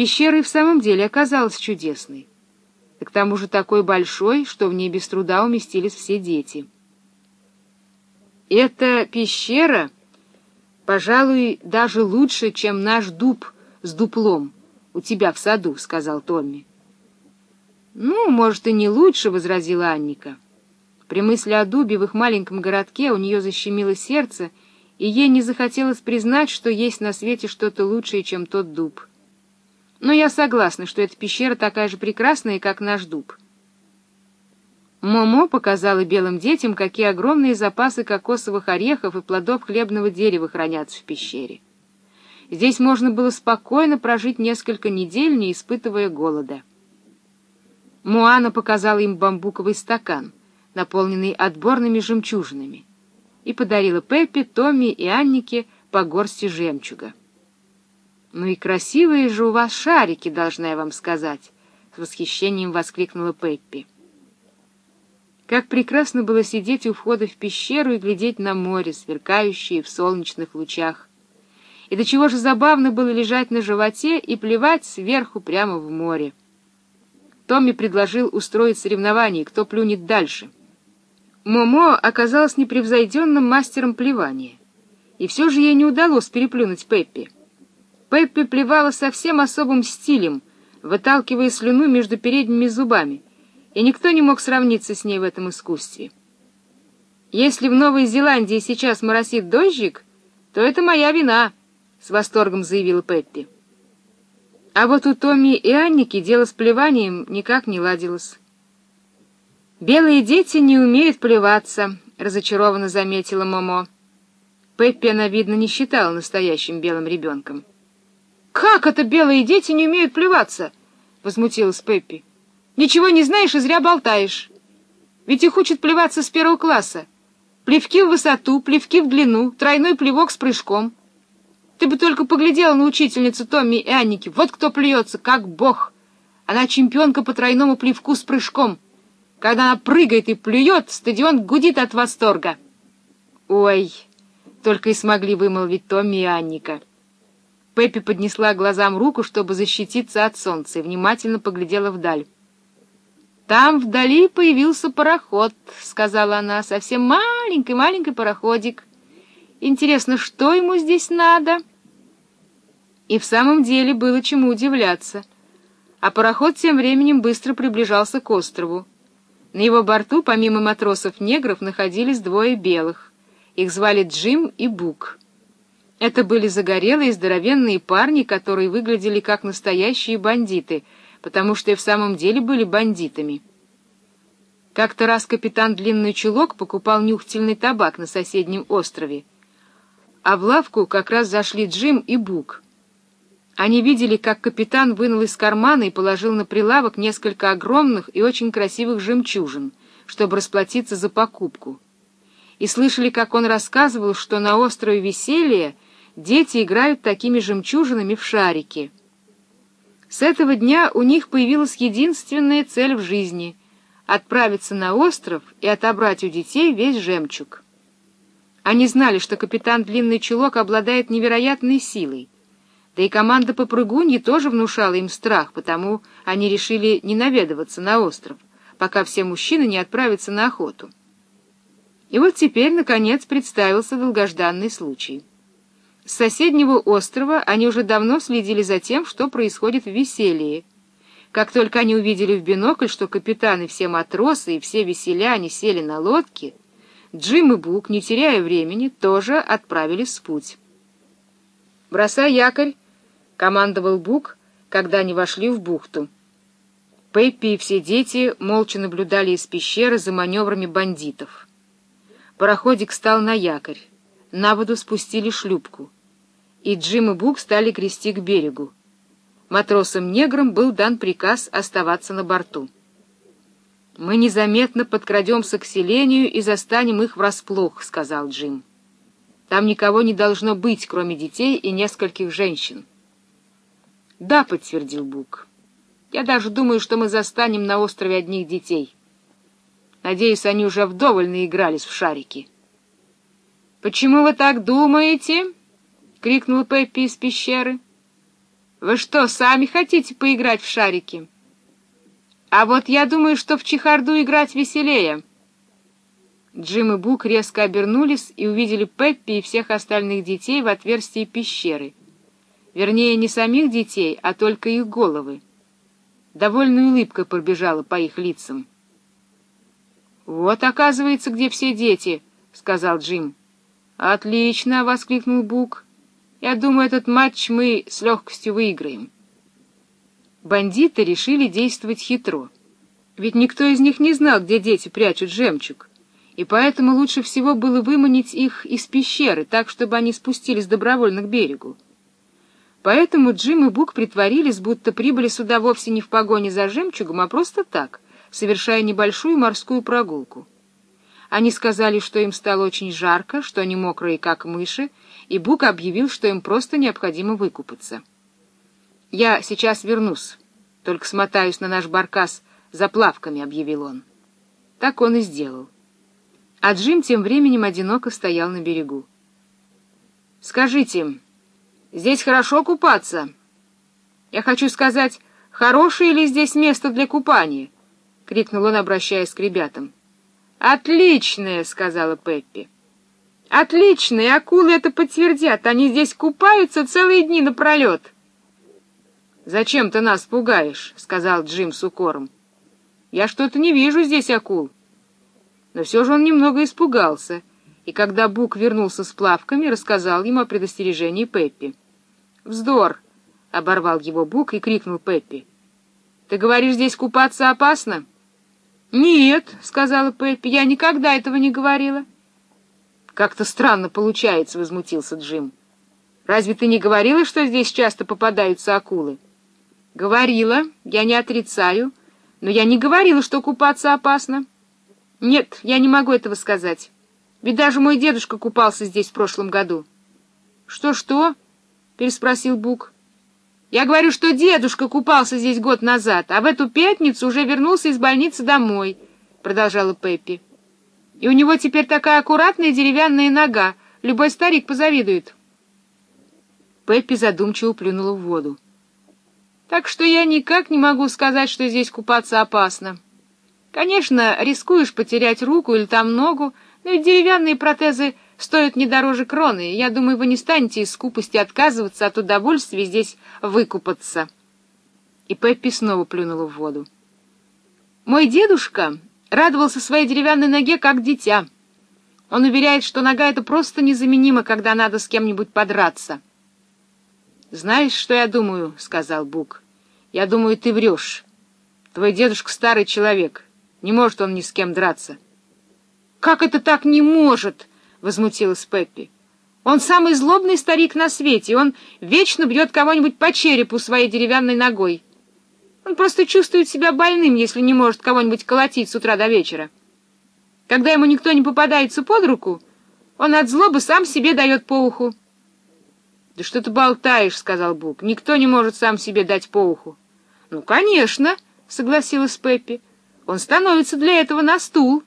Пещера и в самом деле оказалась чудесной. И к тому же такой большой, что в ней без труда уместились все дети. Эта пещера, пожалуй, даже лучше, чем наш дуб с дуплом у тебя в саду, — сказал Томми. — Ну, может, и не лучше, — возразила Анника. При мысли о дубе в их маленьком городке у нее защемило сердце, и ей не захотелось признать, что есть на свете что-то лучшее, чем тот дуб. Но я согласна, что эта пещера такая же прекрасная, как наш дуб. Момо показала белым детям, какие огромные запасы кокосовых орехов и плодов хлебного дерева хранятся в пещере. Здесь можно было спокойно прожить несколько недель, не испытывая голода. Муана показала им бамбуковый стакан, наполненный отборными жемчужинами, и подарила Пеппи, Томми и Аннике по горсти жемчуга. «Ну и красивые же у вас шарики, должна я вам сказать!» — с восхищением воскликнула Пеппи. Как прекрасно было сидеть у входа в пещеру и глядеть на море, сверкающее в солнечных лучах. И до чего же забавно было лежать на животе и плевать сверху прямо в море. Томми предложил устроить соревнование, кто плюнет дальше. Момо оказалась непревзойденным мастером плевания, и все же ей не удалось переплюнуть Пеппи. Пеппи плевала совсем особым стилем, выталкивая слюну между передними зубами — и никто не мог сравниться с ней в этом искусстве. Если в Новой Зеландии сейчас моросит дождик, то это моя вина, — с восторгом заявила Пеппи. А вот у Томми и Анники дело с плеванием никак не ладилось. «Белые дети не умеют плеваться», — разочарованно заметила Момо. Пеппи она, видно, не считала настоящим белым ребенком. «Как это белые дети не умеют плеваться?» — возмутилась Пеппи. Ничего не знаешь и зря болтаешь. Ведь их учат плеваться с первого класса. Плевки в высоту, плевки в длину, тройной плевок с прыжком. Ты бы только поглядела на учительницу Томми и Анники. Вот кто плюется, как бог. Она чемпионка по тройному плевку с прыжком. Когда она прыгает и плюет, стадион гудит от восторга. Ой, только и смогли вымолвить Томми и Анника. Пеппи поднесла глазам руку, чтобы защититься от солнца, и внимательно поглядела вдаль. «Там вдали появился пароход», — сказала она, — «совсем маленький-маленький пароходик. Интересно, что ему здесь надо?» И в самом деле было чему удивляться. А пароход тем временем быстро приближался к острову. На его борту, помимо матросов-негров, находились двое белых. Их звали Джим и Бук. Это были загорелые здоровенные парни, которые выглядели как настоящие бандиты — потому что и в самом деле были бандитами. Как-то раз капитан Длинный Чулок покупал нюхательный табак на соседнем острове, а в лавку как раз зашли Джим и Бук. Они видели, как капитан вынул из кармана и положил на прилавок несколько огромных и очень красивых жемчужин, чтобы расплатиться за покупку. И слышали, как он рассказывал, что на острове Веселья дети играют такими жемчужинами в шарики — с этого дня у них появилась единственная цель в жизни — отправиться на остров и отобрать у детей весь жемчуг. Они знали, что капитан Длинный Чулок обладает невероятной силой, да и команда попрыгуньи тоже внушала им страх, потому они решили не наведываться на остров, пока все мужчины не отправятся на охоту. И вот теперь, наконец, представился долгожданный случай. С соседнего острова они уже давно следили за тем, что происходит в веселье. Как только они увидели в бинокль, что капитаны, все матросы и все веселяне сели на лодки, Джим и Бук, не теряя времени, тоже отправились в путь. «Бросай якорь!» — командовал Бук, когда они вошли в бухту. Пеппи и все дети молча наблюдали из пещеры за маневрами бандитов. Пароходик стал на якорь. На воду спустили шлюпку и Джим и Бук стали грести к берегу. Матросам-неграм был дан приказ оставаться на борту. «Мы незаметно подкрадемся к селению и застанем их врасплох», — сказал Джим. «Там никого не должно быть, кроме детей и нескольких женщин». «Да», — подтвердил Бук. «Я даже думаю, что мы застанем на острове одних детей. Надеюсь, они уже вдоволь наигрались в шарики». «Почему вы так думаете?» — крикнул Пеппи из пещеры. Вы что, сами хотите поиграть в шарики? А вот я думаю, что в чехарду играть веселее. Джим и Бук резко обернулись и увидели Пеппи и всех остальных детей в отверстии пещеры. Вернее, не самих детей, а только их головы. Довольная улыбка пробежала по их лицам. «Вот, оказывается, где все дети», — сказал Джим. «Отлично!» — воскликнул Бук. «Я думаю, этот матч мы с легкостью выиграем». Бандиты решили действовать хитро. Ведь никто из них не знал, где дети прячут жемчуг, и поэтому лучше всего было выманить их из пещеры, так, чтобы они спустились добровольно к берегу. Поэтому Джим и Бук притворились, будто прибыли сюда вовсе не в погоне за жемчугом, а просто так, совершая небольшую морскую прогулку. Они сказали, что им стало очень жарко, что они мокрые, как мыши, и Бук объявил, что им просто необходимо выкупаться. «Я сейчас вернусь, только смотаюсь на наш баркас за плавками», — объявил он. Так он и сделал. А Джим тем временем одиноко стоял на берегу. «Скажите, здесь хорошо купаться?» «Я хочу сказать, хорошее ли здесь место для купания?» — крикнул он, обращаясь к ребятам. «Отличное!» — сказала Пеппи. «Отличное! Акулы это подтвердят. Они здесь купаются целые дни напролет». «Зачем ты нас пугаешь?» — сказал Джим с укором. «Я что-то не вижу здесь акул». Но все же он немного испугался, и когда Бук вернулся с плавками, рассказал ему о предостережении Пеппи. «Вздор!» — оборвал его Бук и крикнул Пеппи. «Ты говоришь, здесь купаться опасно?» «Нет», — сказала Пеппи, — «я никогда этого не говорила». «Как-то странно получается», — возмутился Джим. «Разве ты не говорила, что здесь часто попадаются акулы?» «Говорила, я не отрицаю, но я не говорила, что купаться опасно». «Нет, я не могу этого сказать. Ведь даже мой дедушка купался здесь в прошлом году». «Что-что?» — переспросил Бук. «Я говорю, что дедушка купался здесь год назад, а в эту пятницу уже вернулся из больницы домой», — продолжала Пеппи. «И у него теперь такая аккуратная деревянная нога, любой старик позавидует». Пеппи задумчиво плюнула в воду. «Так что я никак не могу сказать, что здесь купаться опасно. Конечно, рискуешь потерять руку или там ногу, но ведь деревянные протезы стоят не дороже кроны, и я думаю, вы не станете из скупости отказываться от удовольствия здесь выкупаться». И Пеппи снова плюнула в воду. «Мой дедушка радовался своей деревянной ноге как дитя. Он уверяет, что нога — это просто незаменима, когда надо с кем-нибудь подраться». «Знаешь, что я думаю?» — сказал Бук. «Я думаю, ты врешь. Твой дедушка старый человек. Не может он ни с кем драться». «Как это так не может?» — возмутилась Пеппи. «Он самый злобный старик на свете, он вечно бьет кого-нибудь по черепу своей деревянной ногой. Он просто чувствует себя больным, если не может кого-нибудь колотить с утра до вечера. Когда ему никто не попадается под руку, он от злобы сам себе дает по уху». «Да что ты болтаешь?» — сказал Бук. «Никто не может сам себе дать по уху». «Ну, конечно», — согласилась Пеппи. «Он становится для этого на стул».